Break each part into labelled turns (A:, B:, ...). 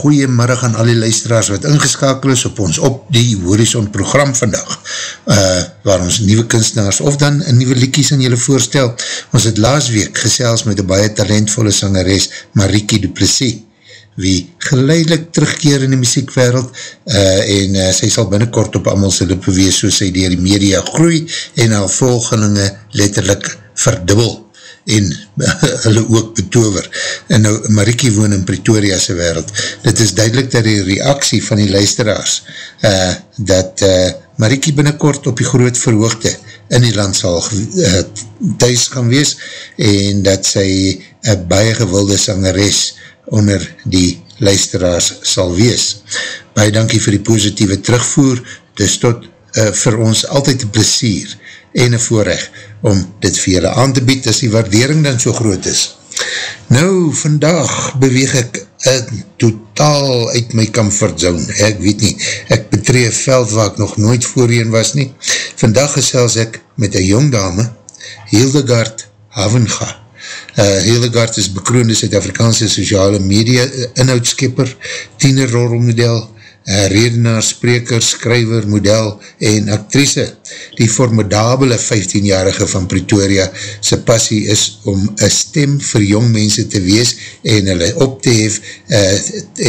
A: hartelike goeie middag aan al die luisteraars wat ingeskakel is op ons op die Horizon program vandag, uh, waar ons nieuwe kunstenaars of dan nieuwe liekies aan julle voorstel. Ons het laas week gesels met een baie talentvolle sangeres Mariki Duplessis, wie geleidelik terugkeer in die muziekwereld uh, en uh, sy sal binnenkort op amal sy lippe wees soos sy dier die media groei en haar volgelinge letterlik verdubbel en hulle ook betover. En nou, Marikie woon in Pretoria se wereld. Dit is duidelik dat die reaksie van die luisteraars, uh, dat uh, Marikie binnenkort op die groot verhoogte in die land sal uh, thuis gaan wees en dat sy een baie gewilde sangeres onder die luisteraars sal wees. Baie dankie vir die positieve terugvoer, dus tot uh, vir ons altyd een plesier en een voorrecht om dit vir julle aan te bied as die waardering dan so groot is. Nou, vandag beweeg ek in totaal uit my comfort zone. Ek weet nie, ek betree veld waar ek nog nooit voorheen was nie. Vandag gesels ek met een jong dame, Hildegard Havenga. Uh, Hildegard is bekroonde Zuid-Afrikaanse sociale media inhoudskipper, tienerrolmodel, uh, redenaar, spreker, skryver, model en actrice. Die formidabele 15-jarige van Pretoria sy passie is om een stem vir jong mense te wees en hulle op te hef uh,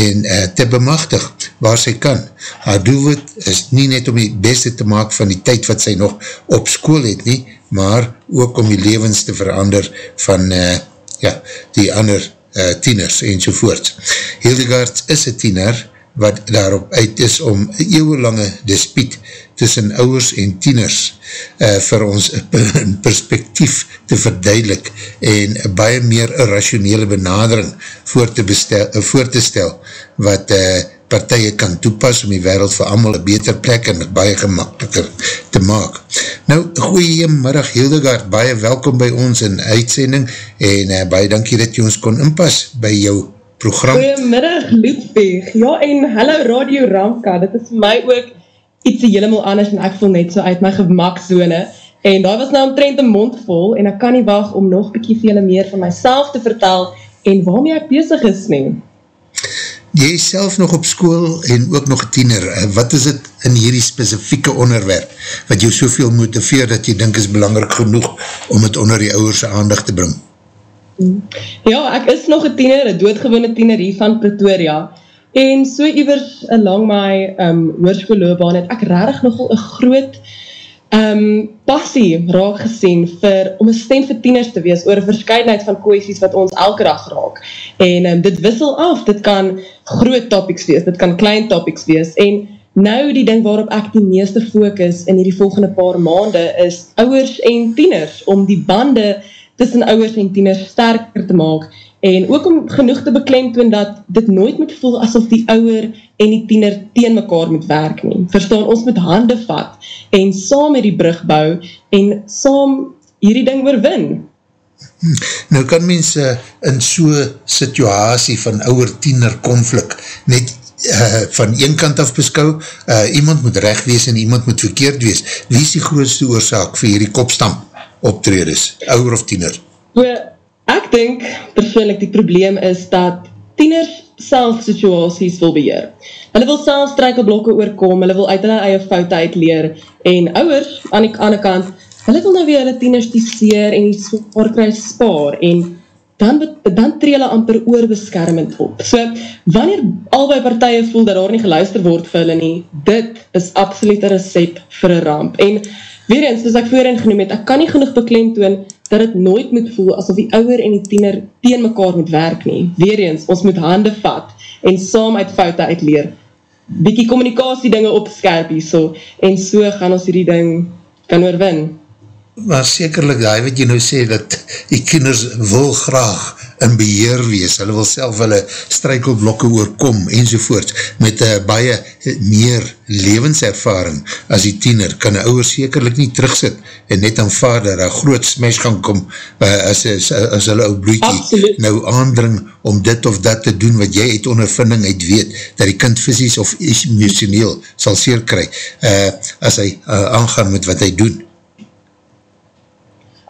A: en uh, te bemachtig waar sy kan. Haar doelwit is nie net om die beste te maak van die tyd wat sy nog op school het nie, maar ook om die levens te verander van uh, ja, die ander uh, tieners en sovoorts. Hildegard is een tiener wat daarop uit is om eeuwelange dispiet tussen ouwers en tieners uh, vir ons perspektief te verduidelik en baie meer rationele benadering voor te, bestel, voor te stel wat uh, partije kan toepas om die wereld vir allemaal een beter plek en baie gemakkeliker te maak. Nou, goeiemiddag Hildegard, baie welkom by ons in uitsending en uh, baie dankie dat jy ons kon inpas by jou program.
B: Goeiemiddag Ludwig, ja en hallo Radio Ramka, dit is vir my ook iets helemaal anders en ek voel net so uit my gemakzone en daar was nou omtrent een mond vol en ek kan nie wacht om nog bykie veel meer van myself te vertel en waarmee ek bezig is nie.
A: Jy is self nog op school en ook nog tiener, eh, wat is het in hierdie specifieke onderwerp wat jou soveel motiveer dat jy denk is belangrijk genoeg om het onder die ouwerse aandacht te bring?
B: Ja, ek is nog een tiener, een doodgewone tiener hier van Pretoria. En so iwers lang my um, hoorskoolloobaan het ek rarig nogal een groot um, passie raak gesien vir, om een stem vir tieners te wees oor een verscheidenheid van koesies wat ons elke dag raak. En um, dit wissel af, dit kan groot topics wees, dit kan klein topics wees. En nou die ding waarop ek die meeste focus in die volgende paar maande is ouwers en tieners, om die bande te tussen ouwers en tieners sterker te maak en ook om genoeg te beklemtoon dat dit nooit moet voel asof die ouwer en die tiener teen mekaar moet werk nie. Verstaan, ons moet hande vat en saam met die brug bou en saam hierdie ding oorwin.
A: Hm, nou kan mense in so situasie van ouwer-tiener konflik net uh, van een kant af beskou, uh, iemand moet recht wees en iemand moet verkeerd wees. Wie is die grootste oorzaak vir hierdie kopstamp? Optredes, ouwer of tiener?
B: So, ek denk persoonlijk die probleem is dat tieners self situaties wil beheer. Hulle wil self strijkelblokke oorkom, hulle wil uit hulle eie fout uitleer en ouwers aan die ander kant, hulle wil nou weer hulle tieners die seer en die spoorkruis spaar en dan, dan tree hulle amper oorbeskermend op. So, wanneer albei partije voel dat daar nie geluister word vir hulle nie, dit is absoluut een recept vir een ramp. En Weer eens, soos ek voorin genoem het, ek kan nie genoeg beklemtoon dat het nooit moet voel asof die ouwer en die tiener teen mekaar moet werk nie. Weer eens, ons moet hande vat en saam uit foute uitleer. Bikie communicatie dinge opskerp hier so, en so gaan ons hierdie ding kan oorwin.
A: Maar sekerlik, die wat jy nou sê, dat die kinders wil graag in beheer wees, hulle wil self hulle strykelblokke oorkom enzovoorts, met uh, baie meer levenservaring as die tiener, kan die ouwer sekerlik nie terugsit en net aanvaard dat een groot smash gaan kom uh, as, as, as hulle ou bloedje nou aandring om dit of dat te doen wat jy uit ondervinding uit weet, dat die kind fysisk of emotioneel sal seer kry uh, as hy uh, aangaan met wat hy doen.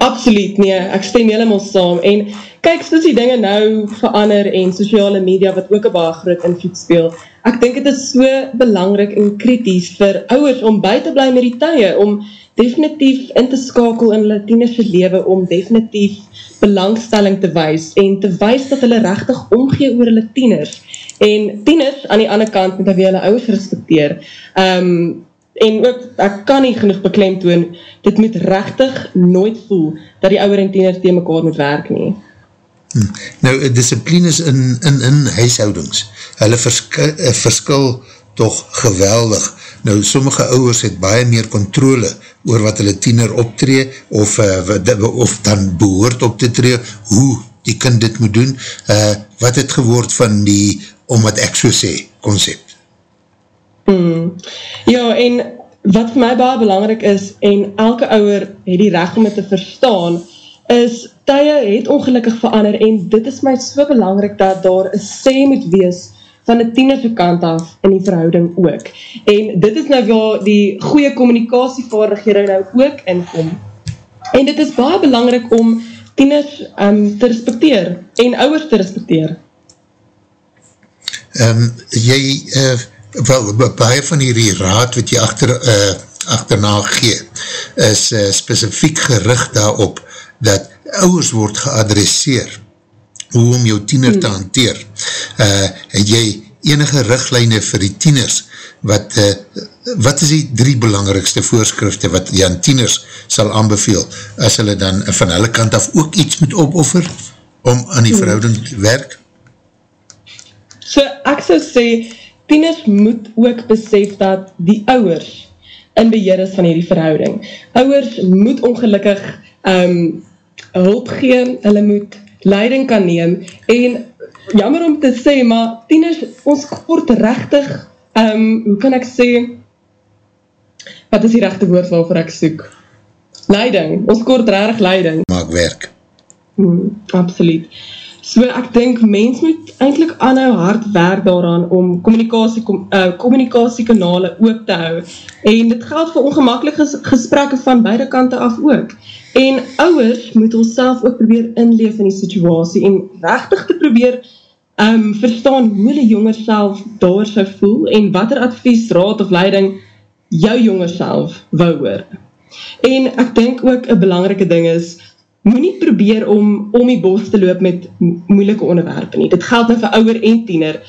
B: Absoluut, nee, ek stem helemaal saam, en kyk, soos die dinge nou verander, en sociale media, wat ook een baie groot invloed speel, ek denk het is so belangrik en kritisch vir ouwers om by te bly met die tye, om definitief in te skakel in hulle tienerse lewe, om definitief belangstelling te wees, en te wees dat hulle rechtig omgee oor hulle tieners, en tieners, aan die ander kant, moet hulle hulle ouwers respecteer, um, en ook, ek kan nie genoeg beklemtoon, dit moet rechtig nooit voel, dat die ouwer en tieners tegen mekaar moet werk nie.
A: Hm. Nou, discipline is in, in, in huishoudings, hulle verskil, eh, verskil toch geweldig. Nou, sommige ouwers het baie meer controle oor wat hulle tiener optree, of, uh, of dan behoort op te tree, hoe die kind dit moet doen, uh, wat het geword van die, om wat ek so sê, concept.
B: Hmm. Ja, en wat vir my baie belangrik is, en elke ouwer het die recht om het te verstaan, is, tye het ongelukkig verander, en dit is my so belangrik, dat daar een sê moet wees, van die tienerse kant af, in die verhouding ook. En dit is nou waar die goeie communicatievaardighede nou ook inkom. En dit is baie belangrik om tieners um, te respecteer, en ouwers te respecteer.
A: Um, jy, uh, wel, baie van die raad wat jy achter, uh, achterna gee, is uh, specifiek gerig daarop, dat ouwers word geadresseer, hoe om jou tiener te hmm. hanteer. Uh, het jy enige richtlijne vir die tieners, wat, uh, wat is die drie belangrikste voorskrifte wat jy aan tieners sal aanbeveel, as hulle dan van hulle kant af ook iets moet opoffer, om aan die hmm. verhouding te werk?
B: So, ek sal sê, tieners moet ook besef dat die ouwers in beheer is van hierdie verhouding. Ouwers moet ongelukkig um, hulp gee, hulle moet leiding kan neem, en jammer om te sê, maar tieners, ons kort rechtig, um, hoe kan ek sê, wat is die rechte woord waarvoor ek soek? Leiding, ons kort rechtig leiding.
A: Maak werk.
B: Hmm, absoluut. So ek dink mens moet eintlik aanhou hard werk daaraan om kommunikasie kom, uh, kommunikasiekanale oop te hou en dit geld vir ongemaklike gesprekke van beide kante af ook. En ouers moet onsself ook probeer inleef in die situasie en regtig te probeer um, verstaan hoe die jonger self daar sou voel en watter advies, raad of leiding jou jonger self wou hoor. En ek dink ook 'n belangrike ding is moet nie probeer om om die bos te loop met moeilike onderwerpe nie. Dit geld nou vir ouwer en tiener.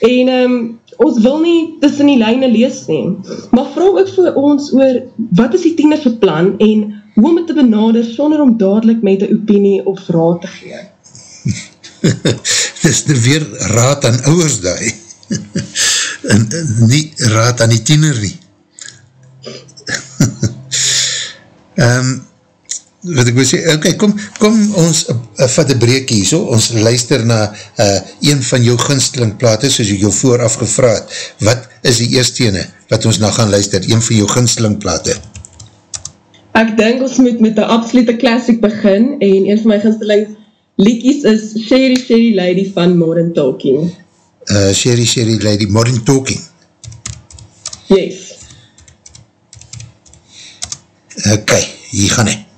B: En um, ons wil nie tussen die lijne lees nie. Maar vraag ook vir ons oor wat is die tienerse plan en hoe om het te benader sonder om dadelijk met die opinie of raad te gee.
A: Dit is nou weer raad aan ouwers daai. en nie raad aan die tiener nie. Ehm um, wat ek wil sê, ok, kom, kom ons uh, vat een breek hier so, ons luister na uh, een van jou ginsteling plate, soos ek jou vooraf gevraad, wat is die eerste ene, wat ons nou gaan luister, een van jou ginsteling plate?
B: Ek denk ons moet met die absolute classic begin, en een van my ginsteling liedjes is Sherry Sherry Lady van Modern Talking.
A: Uh, Sherry Sherry Lady, Modern Talking?
B: Yes.
A: Ok, hier gaan ek.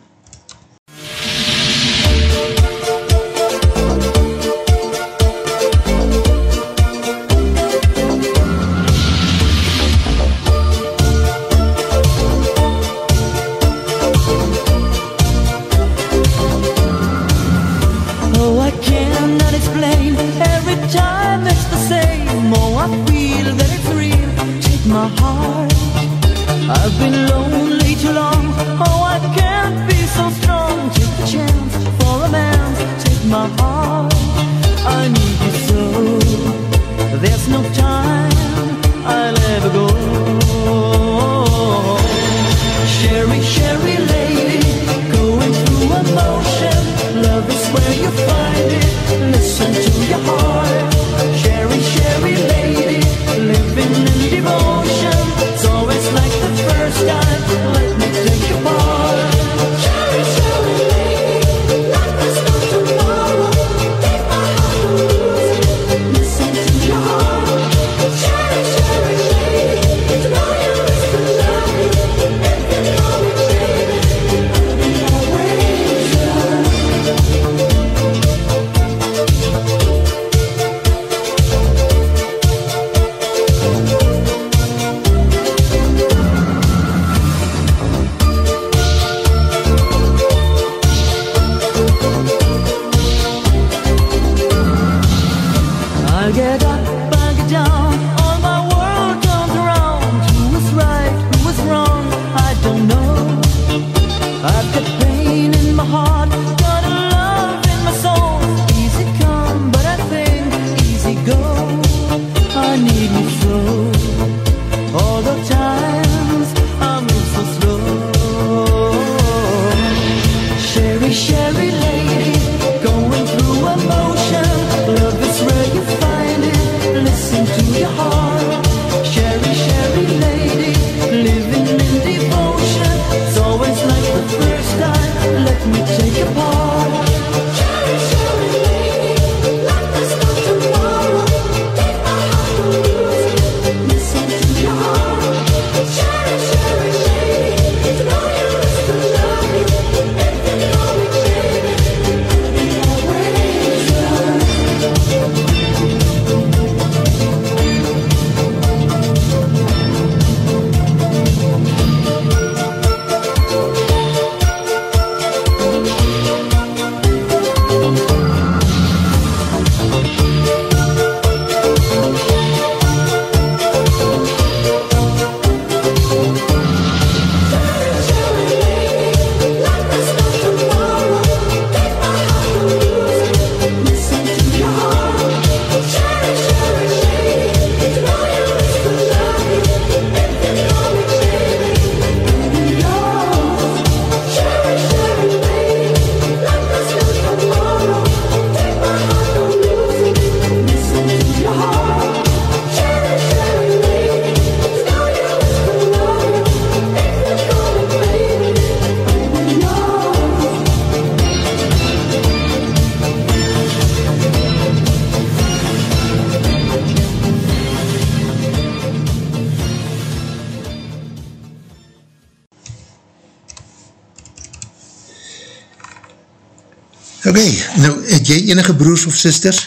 A: Enige broers of sisters?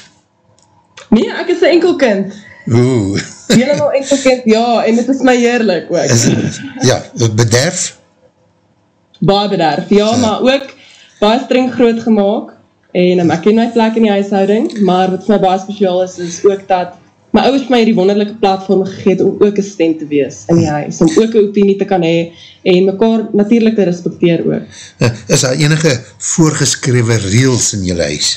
B: Nee, ek is een enkel kind.
A: Oeh.
B: Helemaal enkel kind, ja, en het is my heerlik ook.
A: Is, ja, bederf?
B: Baie bederf, ja, ja, maar ook baie streng groot gemaakt. En um, ek ken my plek in die huishouding, maar wat vir my baie speciaal is, is ook dat my ouders my die wonderlijke platform gegeet om ook een stem te wees in die huis, om ook een opinie te kan hee en mekaar natuurlijk te respecteer ook.
A: Is daar enige voorgeskrewe reels in jylle huis?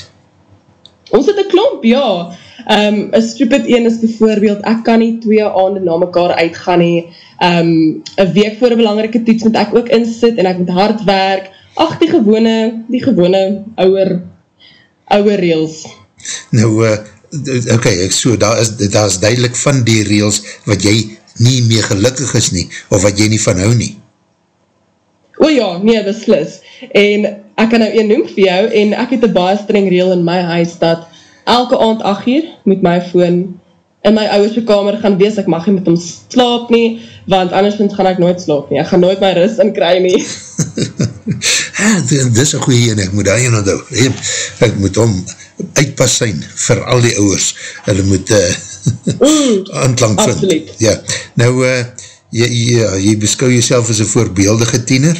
B: Ons het een klomp, ja. Um, een stupid een is bijvoorbeeld, ek kan nie twee aande na mekaar uitgaan nie. Um, een week voor een belangrike toets moet ek ook insit en ek moet hard werk. Ach, die gewone, die gewone ouwe, ouwe reels.
A: Nou, uh, ok, ek so, daar is, daar is duidelik van die reels wat jy nie meer gelukkig is nie, of wat jy nie van hou nie.
B: O ja, nee, beslis. En ek kan nou een noem vir jou, en ek het een baie streng reel in my huis, dat elke aand 8 uur moet my phone in my ouwerse kamer gaan wees, ek mag nie met hom slaap nie, want anders gaan ek nooit slaap nie, ek gaan nooit my rust in kry nie.
A: Dit is een goeie ene, ek moet daar een onthou, ek moet hom uitpas zijn vir al die ouwers, hulle moet uh, mm, aanklang vind. Absoluut. Ja, nou, uh, jy, jy, jy beskou jyself as een voorbeeldige tiener?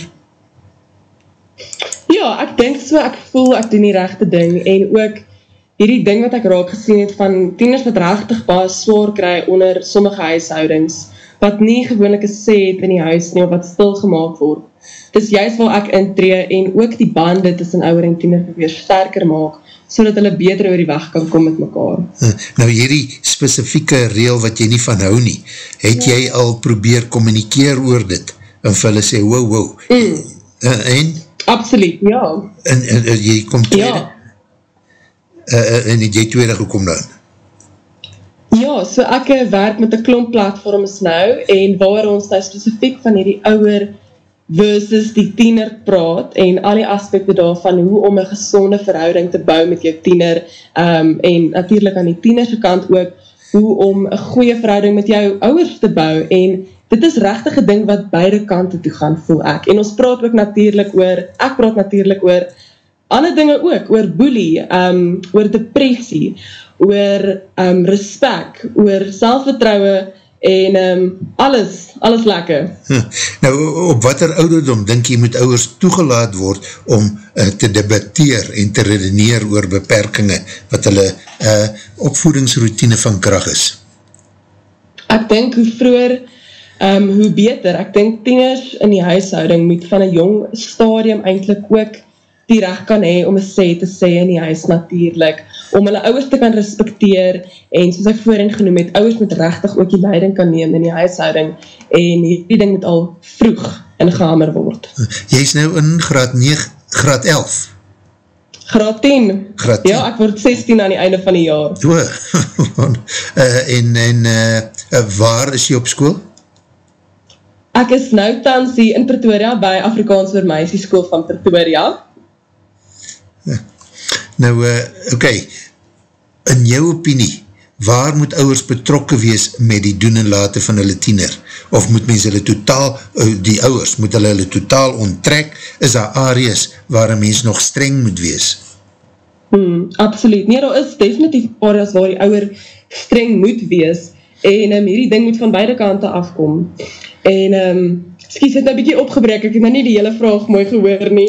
B: Ja, ek denk so, ek voel ek doen die rechte ding, en ook hierdie ding wat ek raak gesien het van tieners wat rechtig baas zwaar kry onder sommige huishoudings, wat nie gewoonlik een sê het in die huis nie, of wat stilgemaak word. Het is juist waar ek intree, en ook die bande tussen ouwer en tiener weer sterker maak, so dat hulle beter oor die weg kan kom met mekaar.
A: Nou hierdie specifieke reel wat jy nie van hou nie, het ja. jy al probeer communikeer oor dit, en vir hulle sê, wow, wow, mm. uh, en?
B: Absoluut, ja.
A: En, en, en jy kom tweede? Ja. Uh, en jy tweede gekom dan?
B: Ja, so ek werk met een klomp platforms nou, en waar ons nou specifiek van hierdie ouwer versus die tiener praat en al die aspekte daarvan hoe om een gezonde verhouding te bou met jou tiener um, en natuurlijk aan die tienerse kant ook hoe om een goeie verhouding met jou ouders te bou en dit is rechtige ding wat beide kante toe gaan voel ek en ons praat ook natuurlijk oor, ek praat natuurlijk oor ander dinge ook, oor boelie um, oor depressie oor um, respect, oor selfvertrouwe en um, alles, alles lekker.
A: Hm. Nou, op wat er ouderdom denk jy moet ouders toegelaat word om uh, te debatteer en te redeneer oor beperkinge wat hulle uh, opvoedingsroutine van kracht is?
B: Ek denk hoe um, hoe beter. Ek denk tieners in die huishouding moet van een jong stadium eindelijk ook die recht kan hee om een sê te sê in die huis natuurlijk, om hulle ouwers te kan respecteer, en soos ek voorin genoem het, ouwers moet rechtig ook die leiding kan neem in die huishouding, en die ding moet al vroeg in gehamer word.
A: Jy is nou in graad 9, graad 11?
B: Graad 10. Graad 10. Ja, ek word 16 aan die einde van die jaar.
A: So, uh, en, en uh, waar is jy op school?
B: Ek is nou tansie in Pretoria by Afrikaans vir Meisie School van Pretoria.
A: Nou, uh, oké, okay. in jou opinie, waar moet ouwers betrokken wees met die doen en late van hulle tiener? Of moet mens hulle totaal, uh, die ouwers, moet hulle hulle totaal onttrek? Is daar areas waar een mens nog streng moet wees?
B: Hmm, absoluut. Nee, daar is definitief areas waar die ouwer streng moet wees en um, hierdie ding moet van beide kante afkom. En, um, skies, het nou bykie opgebrek, ek het nou nie die hele vraag mooi gehoor nie.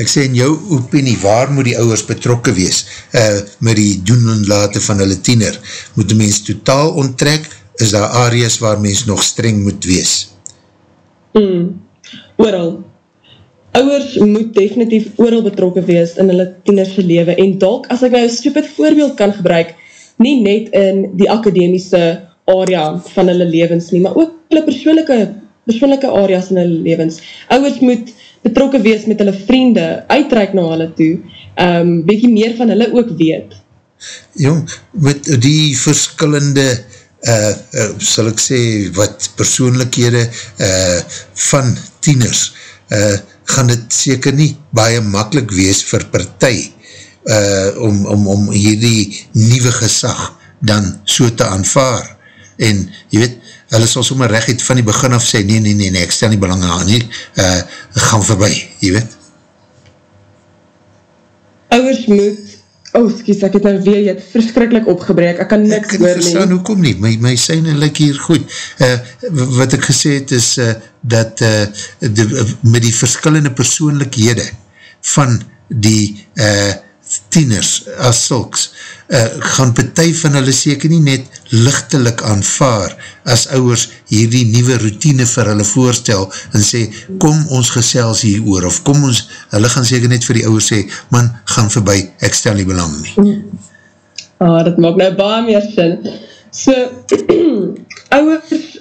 A: Ek sê in jou opinie, waar moet die ouwers betrokken wees uh, met die doen en late van hulle tiener? Moet die mens totaal onttrek? Is daar areas waar mens nog streng moet wees?
B: Mm, ooral. Ouwers moet definitief ooral betrokken wees in hulle tienerse leven en dalk, as ek nou een stupid voorbeeld kan gebruik, nie net in die akademiese area van hulle levens nie, maar ook hulle persoonlijke, persoonlijke areas in hulle levens. Ouwers moet betrokken wees met hulle vriende, uitreik na hulle toe, um, beetje meer van hulle ook weet.
A: Jong, met die verskillende, uh, uh, sal ek sê, wat persoonlikhede uh, van tieners, uh, gaan dit seker nie baie makkelijk wees vir partij, uh, om, om, om hierdie nieuwe gesag dan so te aanvaar. En, jy weet, hulle sal sommer recht van die begin af sê, nee, nee, nee, nee ek stel nie belang aan nie, uh, gaan voorbij, jy weet.
B: ouwers moet Oh, skies, ek het nou weer, jy het verskrikkelijk opgebreek, ek kan niks
C: hoor nie. Ek kan verstaan, hoekom nie, my, my syne lyk hier goed. Uh, wat ek gesê het is, uh, dat uh, de, uh, met die verskillende persoonlikhede van die uh, tieners as sulks, uh, gaan partij van hulle seker nie net lichtelik aanvaar as ouwers hierdie nieuwe routine vir hulle voorstel en sê, kom ons gesels hier oor, of kom ons, hulle gaan seker net vir die ouwers sê, man, gaan voorbij, ek stel nie belang nie.
B: Oh, dat maak nou baie meer sin. So, ouwers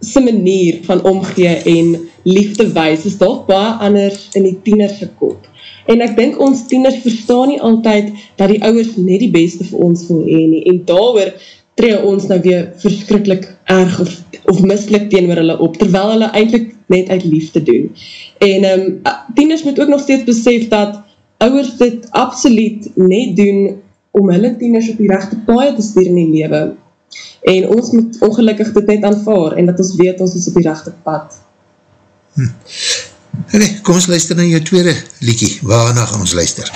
B: sy manier van omgee en liefde wees is toch baie anders in die tienerse kop. En ek dink ons tieners verstaan nie altyd dat die ouwers net die beste vir ons wil heen nie. En daar tree ons nou weer verskrikkelijk erg of, of mislik teen hulle op, terwyl hulle eindelijk net uit liefde doen. En um, tieners moet ook nog steeds besef dat ouwers dit absoluut net doen om hulle tieners op die rechte paie te stuur in die lewe. En ons moet ongelukkig dit net aanvaar en dat ons weet ons is op die rechte pad.
C: Hm. Okay, kom ons luister na jou tweede liekie. Waarna gaan ons luister?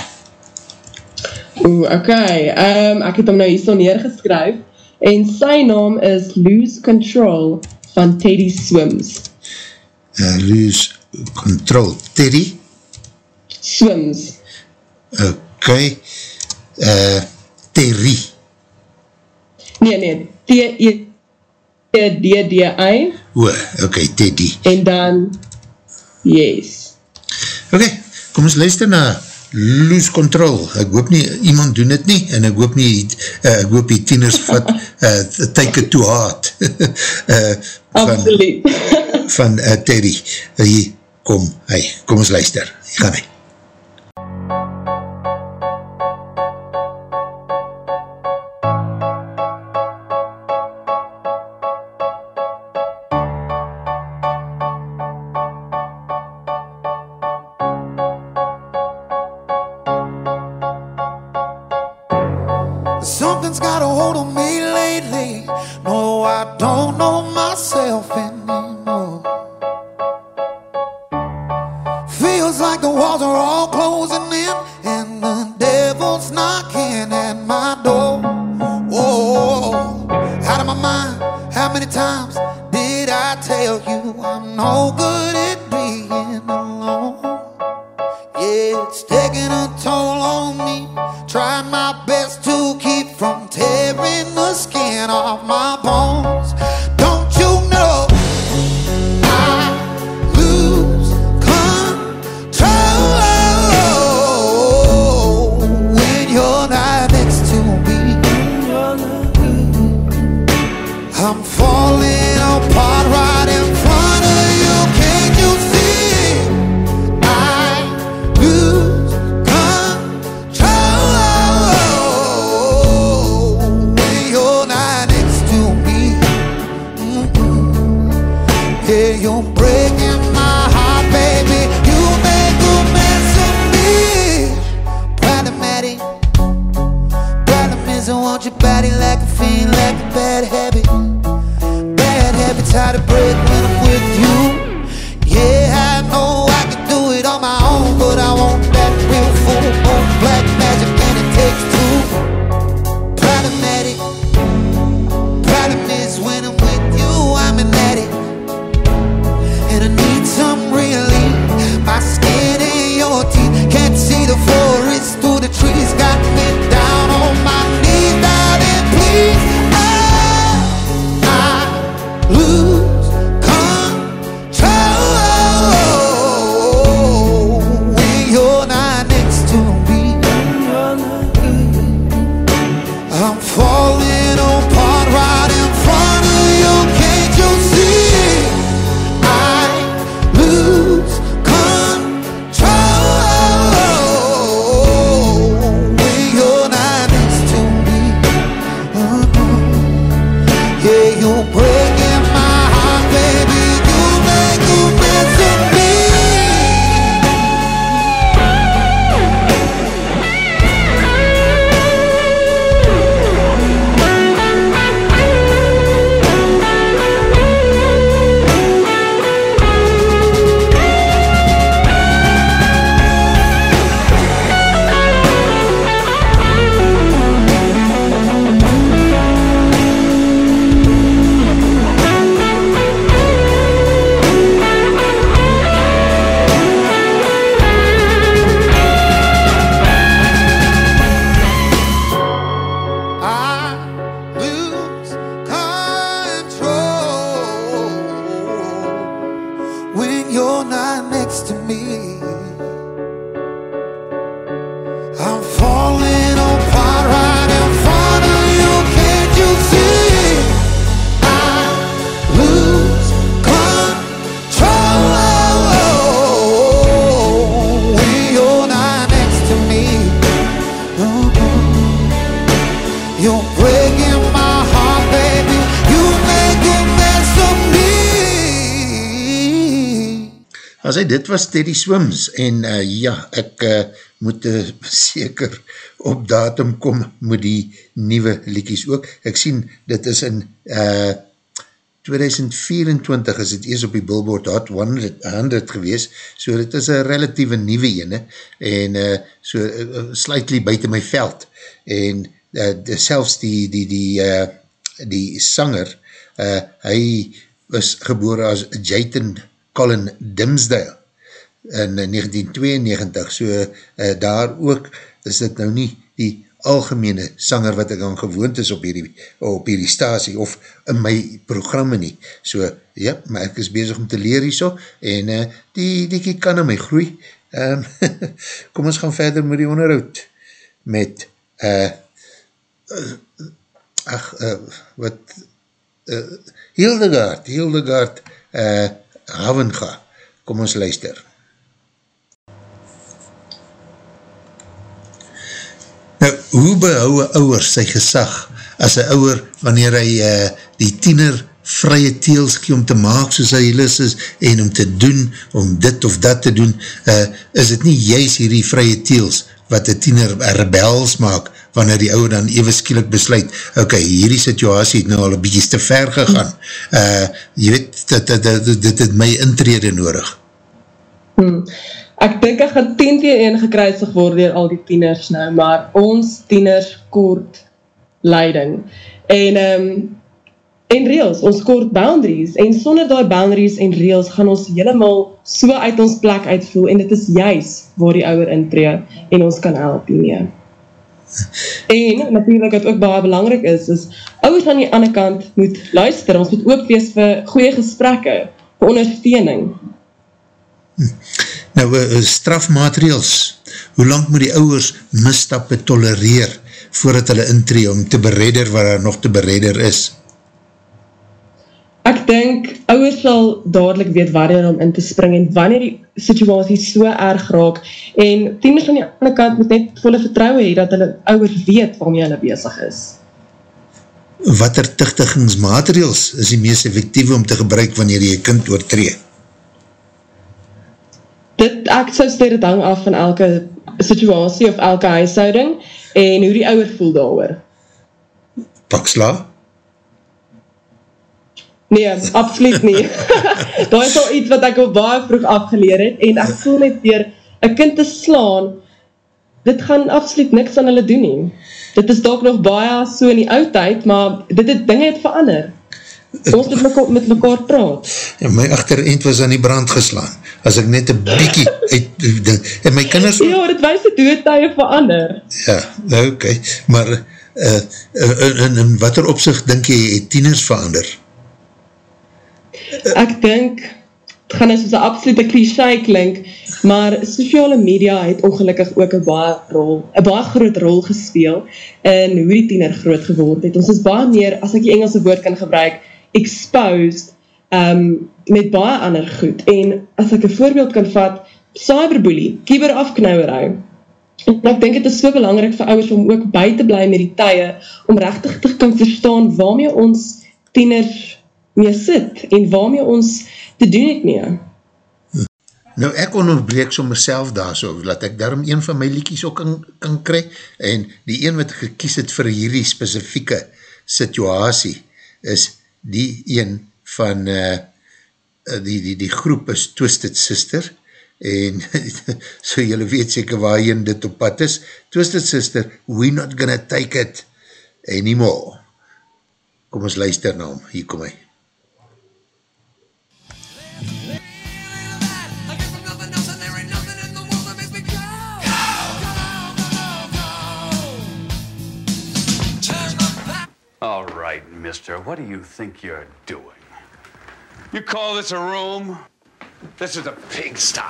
B: Oeh, ok. Um, ek het hom nou hier so neergeskryf. En sy naam is Lose Control van Teddy Swims.
C: Uh, lose Control. Teddy?
B: Swims.
C: Ok. Uh, Terry.
B: Nee, nee. T-E-D-D-I.
C: O, ok, Teddy.
B: En dan Yes.
C: Ok, kom ons luister na Lose Control. Ek hoop nie, iemand doen het nie, en ek hoop nie, uh, ek hoop die tieners vat uh, Take It To Heart.
B: uh, Absoluut.
C: Van, van uh, Terry. Hier, kom, hey, kom ons luister. Hier gaan hy.
A: Something's got a hold on me lately. No, I don't know myself. with me. Dit was Teddy Swims en uh, ja, ek uh, moet uh, seker op datum kom met die nieuwe liekies ook. Ek sien, dit is in uh, 2024 is het eers op die Billboard Hot 100, 100 gewees, so dit is een relatieve nieuwe ene, en uh, so uh, slightly buiten my veld, en uh, selfs die die, die, uh, die sanger, uh, hy was geboren as Jayton Colin Dimsdale in 1992, so uh, daar ook is dit nou nie die algemene sanger wat ek aan gewoond is op hierdie, op hierdie stasie of in my programme nie. So, ja, maar ek is bezig om te leer hier so en uh, die, die kie kan in my groei. Um, kom ons gaan verder met die onderhoud met uh, uh, ach, uh, wat uh, Hildegard, Hildegard uh, Havenga. Kom ons luister. Nou, hoe behou een ouwer sy gesag as een ouwer wanneer hy uh, die tiener vrye teels gie om te maak soos hy lis is en om te doen, om dit of dat te doen, uh, is het nie juist hierdie vrye teels wat die tiener rebels maak wanneer die ouwe dan even skielik besluit, ok, hierdie situasie het nou al een beetje te ver gegaan. Uh, jy weet, dit, dit, dit, dit het my intrede nodig.
B: Hmm ek dink ek gaan 10 tegen 1 gekruisig word door al die tieners nou, maar ons tieners kort leiding. En, um, en reels, ons kort boundaries, en sonder die boundaries en reels gaan ons helemaal so uit ons plek uitvoel, en dit is juist waar die ouwer intree, en ons kan help die mee. En natuurlijk wat ook baie belangrijk is, is ouwers aan die ander kant moet luister, ons moet ook wees vir goeie gesprekke, vir ondersteuning.
A: Hm. Nou, uh, strafmaterials, hoe lang moet die ouwers misstappe tolereer voordat hulle intree om te beredder waar er nog te beredder is?
B: Ek denk, ouwers sal dadelijk weet waarin om in te spring en wanneer die situasie so erg raak en tieners van die andere kant moet net volle vertrouwe hee dat hulle ouwers weet waarmee hulle bezig is.
A: Wat er tichtigingsmaterials is die meest effectieve om te gebruik wanneer jy kind oortree?
B: Dit, ek sou sê dit hang af van elke situasie of elke huishouding en hoe die ouwer voel daar oor.
A: Paksla?
B: Nee, absoluut nie. daar is al iets wat ek al baie vroeg afgeleer het en ek voel net weer, een kind te slaan, dit gaan absoluut niks aan hulle doen nie. Dit is dalk nog baie so in die oudheid, maar dit het dinge het verander. Ons moet mekaar, met mekaar praat.
A: Ja, my achterend was aan die brand geslaan. As ek net een bykie uit... En my kinders...
B: Ja, dit wees het doodtuie verander.
A: Ja, ok. Maar uh, in, in, in wat er opzicht denk jy het tieners verander?
B: Ek denk, het gaan as een absolute cliché klink, maar sociale media het ongelukkig ook een baie rol, een baie groot rol gespeel in hoe die tiener groot geword het. Ons is baie meer, as ek die Engelse woord kan gebruik, exposed um, met baie ander goed. En as ek een voorbeeld kan vat, cyberbully, kieberafknouwerij. En ek denk het is so belangrijk vir ouders om ook by te bly met die tye, om rechtig te kan verstaan waarmee ons tieners mee sit, en waarmee ons te doen het mee.
A: Nou ek onderbreek so myself daar so, laat ek daarom een van my liekies ook kan, kan kry, en die een wat gekies het vir hierdie specifieke situasie, is die een van uh, die, die, die groep is Twisted Sister en so jylle weet seker waar jy dit op pad is. Twisted Sister, we not gonna take it anymore. Kom ons luister na hom, hier kom hy
D: mister, what do you think you're doing? You call this a room? This is a pigsty.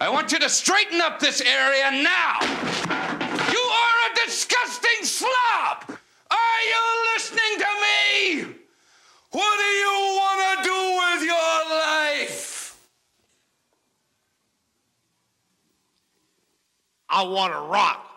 D: I want you to straighten up this area now. You are a disgusting slob. Are you listening to me? What do you want to do with your life?
E: I want to rock.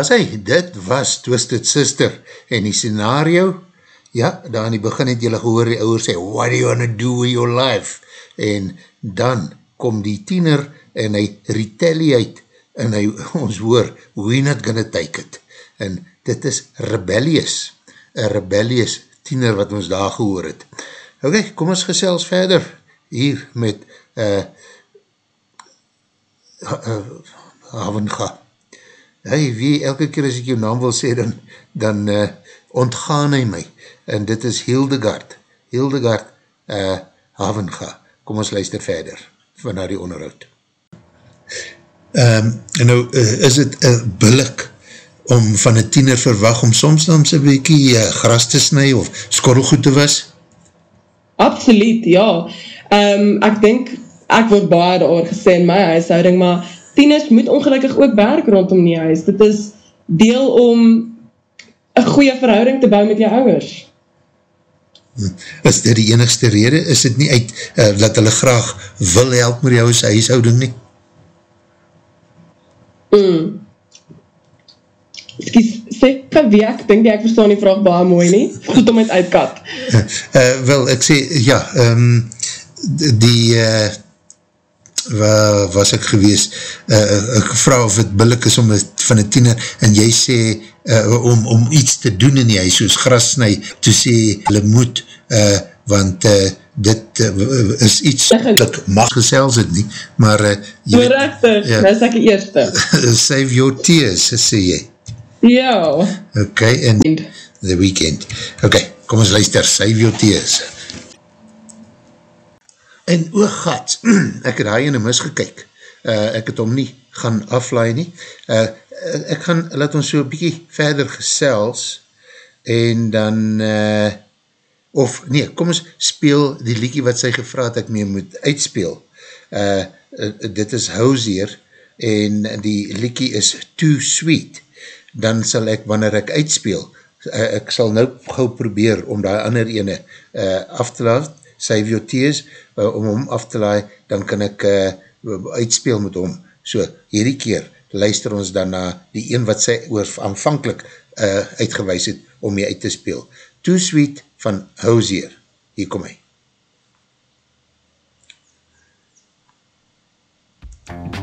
A: Daar sê, dit was Twisted Sister en die scenario, ja, daar in die begin het julle gehoor die ouwer sê, what do you want to do with your life? En dan kom die tiener en hy retaliate en hy ons hoor, we not gonna take it. En dit is rebellious, een rebellious tiener wat ons daar gehoor het. Ok, kom ons gesels verder hier met uh, uh, Havenga. Hy, wie, elke keer as ek jou naam wil sê, dan, dan uh, ontgaan hy my. En dit is Hildegard. Hildegard uh, Havenga. Kom ons luister verder van na die onderhoud. Um, en nou, uh, is het uh, billik om van een tiener verwag om soms dan sy bekie uh, gras te snu of skorrelgoed te was?
B: Absoluut, ja. Um, ek denk, ek word baie daar gesê in my huishouding, maar tieners moet ongelukkig ook werk rondom die huis. Dit is deel om een goeie verhouding te bou met jou ouders.
A: Hm. Is dit die enigste rede? Is dit nie uit uh, dat hulle graag wil help met jou huishouding nie?
B: Mm. Excuse, sê vir wie ek denk die ek verstaan die vraag baie mooi nie. Goed om het uitkat.
A: Uh, uh, wel, ek sê, ja, um, die uh, waar was ek gewees, uh, ek vraag of het billik is om van een tiener, en jy sê, uh, om, om iets te doen in die huis, soos gras snij, toe sê, hulle moet, uh, want uh, dit uh, is iets, dat mag gesels het nie, maar uh,
B: jy, Corrector, ja, dat is ek die eerste.
A: save your tears, sê jy.
B: Ja.
A: Ok, en the weekend. Ok, kom ons luister, save your tears. En oog gat, ek het hy in die mis gekyk, uh, ek het hom nie gaan aflaai nie, uh, ek gaan, laat ons so bykie verder gesels, en dan, uh, of nee, kom ons speel die liekie wat sy gevraad ek mee moet uitspeel, uh, uh, dit is Housier, en die liekie is Too Sweet, dan sal ek, wanneer ek uitspeel, uh, ek sal nou gauw probeer om die ander ene uh, af te laat, Save Your Tears, uh, om hom af te laai, dan kan ek uh, uitspeel met hom. So, hierdie keer luister ons dan na die een wat sy oor aanvankelijk uh, uitgewees het om mee uit te speel. Too Sweet van Housier. Hier kom hy. Thank you.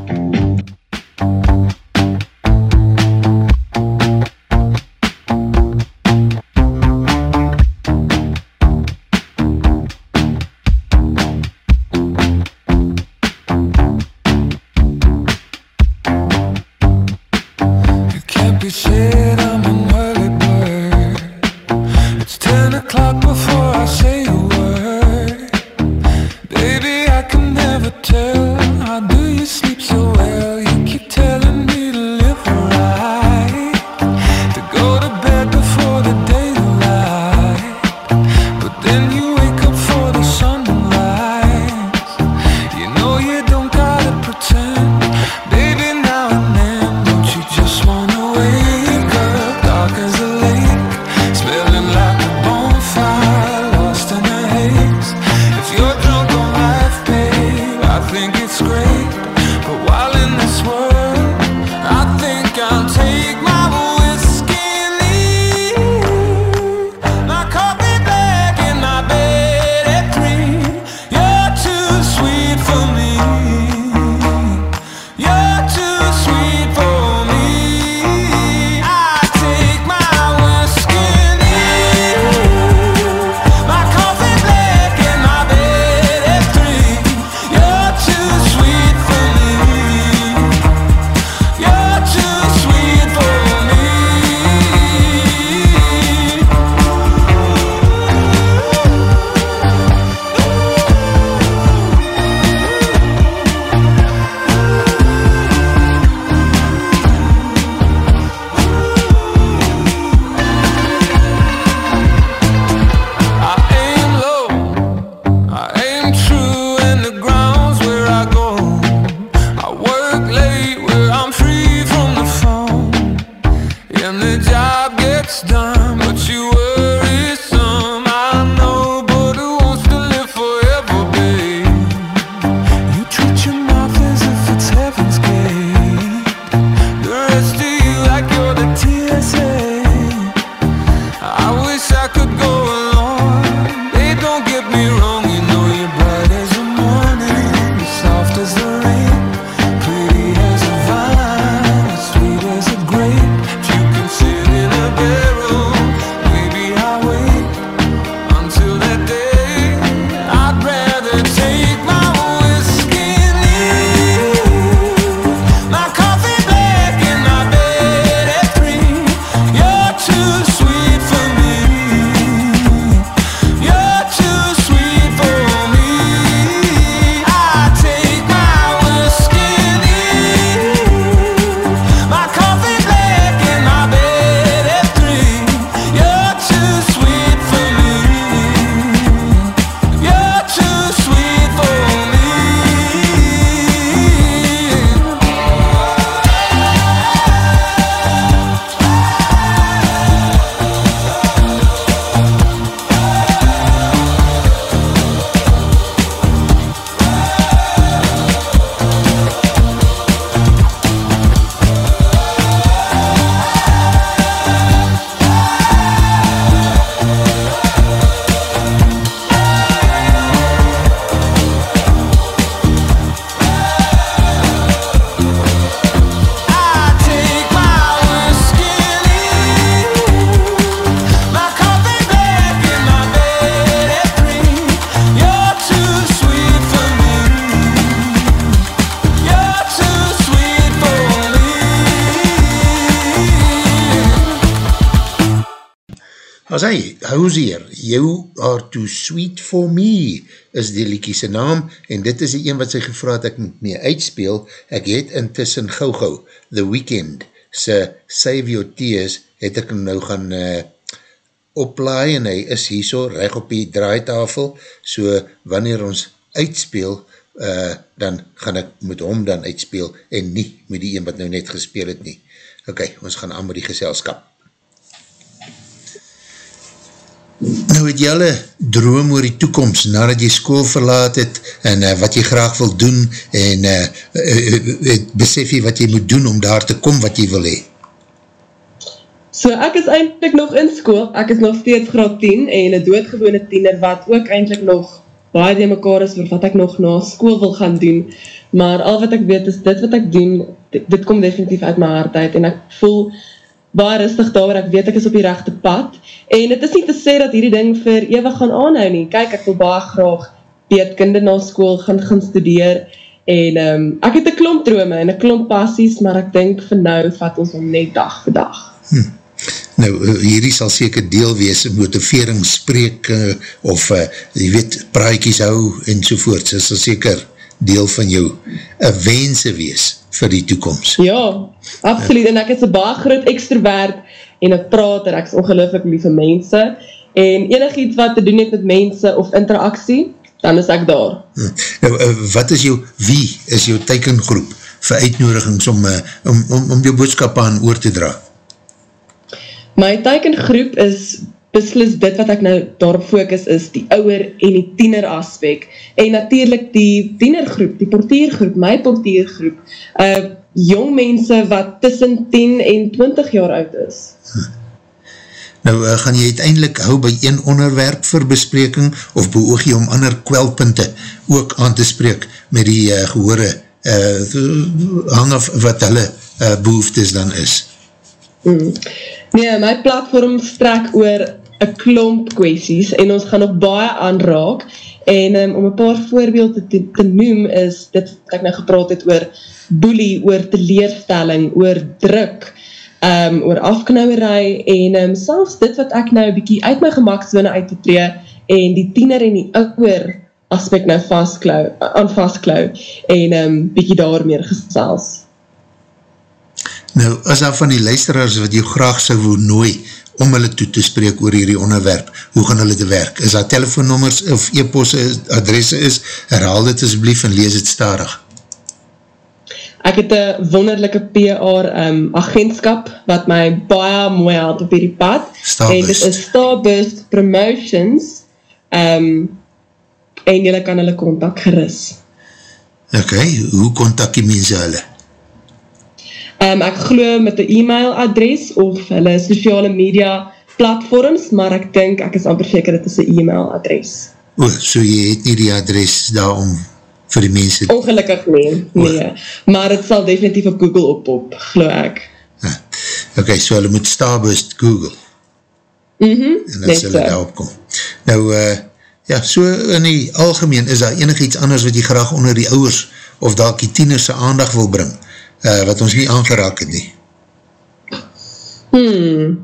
A: As hy, Housier, You Are Too Sweet For Me, is die liekiese naam, en dit is die een wat sy gevraad ek moet mee uitspeel, ek het intussen gauw gauw, The Weekend, sy Save Your Tears, het ek nou gaan uh, oplaai, en hy is hier so, reg op die draaitafel, so wanneer ons uitspeel, uh, dan gaan ek met hom dan uitspeel, en nie met die een wat nou net gespeel het nie. Ok, ons gaan aan met die geselskap. Nou het jy alle droom oor die toekomst nadat jy school verlaat het en uh, wat jy graag wil doen en uh, uh, besef jy wat jy moet doen om daar te kom wat jy wil hee?
B: So ek is eindelijk nog in school, ek is nog steeds graad 10 en een doodgewone tiener wat ook eindelijk nog baie die mekaar is wat ek nog na school wil gaan doen, maar al wat ek weet is dit wat ek doen, dit, dit kom definitief uit my hart uit en ek voel baie rustig daar ek weet ek is op die rechte pad. En het is nie te sê dat hierdie ding vir ewig gaan aanhou nie. Kyk, ek wil baie graag beetkinde na school gaan gaan studeer. En um, ek het een klomp drome en een klomp passies, maar ek denk vir nou vat ons om net dag vir dag. Hm.
A: Nou, hierdie sal seker deel wees, motivering spreek, uh, of uh, jy weet, praaikies hou, en sovoorts, is sal seker deel van jou uh, wense wees vir die toekomst.
B: Ja, absoluut, ja. en ek is een baie groot extrovert, en ek praat, en ek is ongelooflik lieve mense, en enig iets wat te doen het met mense, of interactie, dan is ek daar.
A: Hm. Nou, uh, wat is jou, wie is jou teikengroep, vir uitnodigings om, uh, om, om, om jou boodskap aan oor te dra?
B: My teikengroep is beslis dit wat ek nou daarop focus is, die ouwer en die tiener aspek, en natuurlijk die tienergroep, die portiergroep, my portiergroep, uh, jong mense wat tussen 10 en 20 jaar oud is.
A: Nou, uh, gaan jy uiteindelik hou by een onderwerp vir bespreking, of beoog jy om ander kwelpunte ook aan te spreek met die uh, gehore uh, hang af wat hulle uh, behoeftes dan is?
B: Mm. Nee, my platform strek oor een klomp kwesties en ons gaan nog baie aanraak en um, om een paar voorbeelde te, te noem is dit wat ek nou gepraat het oor boelie, oor teleerstelling, oor druk, um, oor afknouwerij en um, selfs dit wat ek nou bykie uit my gemakswinne uit te tree en die tiener en die ouwer aspekt nou vastklauw, aan vastklauw en um, bykie daar meer gesels.
A: Nou, as daar van die luisteraars wat jy graag sou wil nooi om hulle toe te spreek oor hierdie onderwerp, hoe gaan hulle te werk? Is daar telefoonnommers of e-posse adresse is, herhaal dit asblief en lees het starig.
B: Ek het een wonderlijke PR um, agentskap wat my baie mooi help op hierdie pad. Starbust. En dit is Starbust Promotions um, en jylle kan hulle contact geris.
A: Ok, hoe contact die mense hulle?
B: Um, ek glo met die e-mail adres of hulle sociale media platforms, maar ek dink ek is amper seker dit is die e-mail adres.
A: O, so jy het nie die adres daarom vir die mense?
B: Ongelukkig nie, nee. Maar het sal definitief op Google oppop, glo ek.
A: Ja. Ok, so hulle moet Starbust Google.
B: Mm -hmm,
A: en dan sal hulle so. daar opkom. Nou, uh, ja, so in die algemeen, is daar enig iets anders wat jy graag onder die ouwers of daar die tienerse aandag wil bring? Uh, wat ons nie aangeraak het nie.
B: Hmm.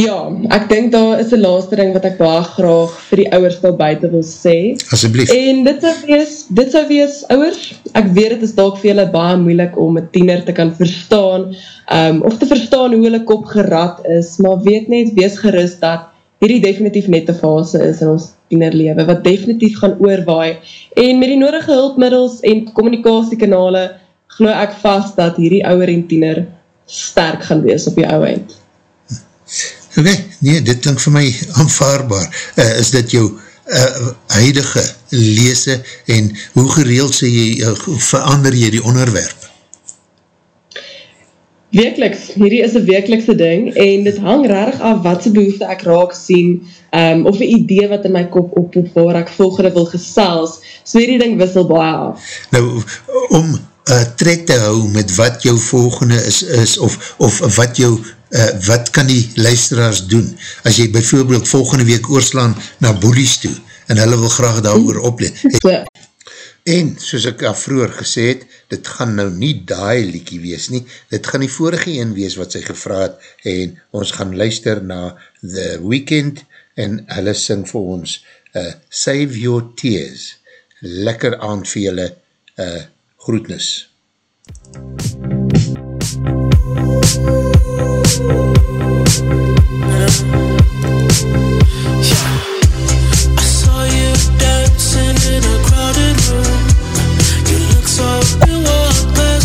B: Ja, ek denk daar is een laaste ding wat ek baie graag vir die ouwers daar buiten wil sê.
A: Asseblief.
B: En dit sal wees, dit sal wees ouwers, ek weet het is dalk vir julle baie moeilik om een tiener te kan verstaan, um, of te verstaan hoe hulle kop gerad is, maar weet net, wees gerust dat hierdie definitief net een fase is in ons tienerlewe, wat definitief gaan oorwaai, en met die nodige hulpmiddels en communicatiekanale, glo ek vast dat hierdie ouwer en tiener sterk gaan wees op die ouwheid.
A: Ok, nee, dit klink vir my aanvaarbaar. Uh, is dit jou uh, huidige lese en hoe gereeld sê jy, uh, verander jy die onderwerp?
B: Wekeliks, hierdie is een wekelikse ding en dit hang rarig af wat sy behoefte ek raak sien um, of een idee wat in my kop op of waar ek volgende wil gesels, so hierdie ding wissel baie af.
A: Nou, om uh, tred te hou met wat jou volgende is, is of, of wat jou uh, wat kan die luisteraars doen? As jy bijvoorbeeld volgende week oorslaan na boelies toe en hulle wil graag daar oor opleid En, soos ek al vroeger gesê het, dit gaan nou nie daai liekie wees nie, dit gaan die vorige een wees wat sy gevraad, en ons gaan luister na The Weekend, en hulle sing vir ons uh, Save Your Tears. Lekker aan vir julle uh, groetnis. Yeah.
F: I saw you dancing in a crowded room. You look so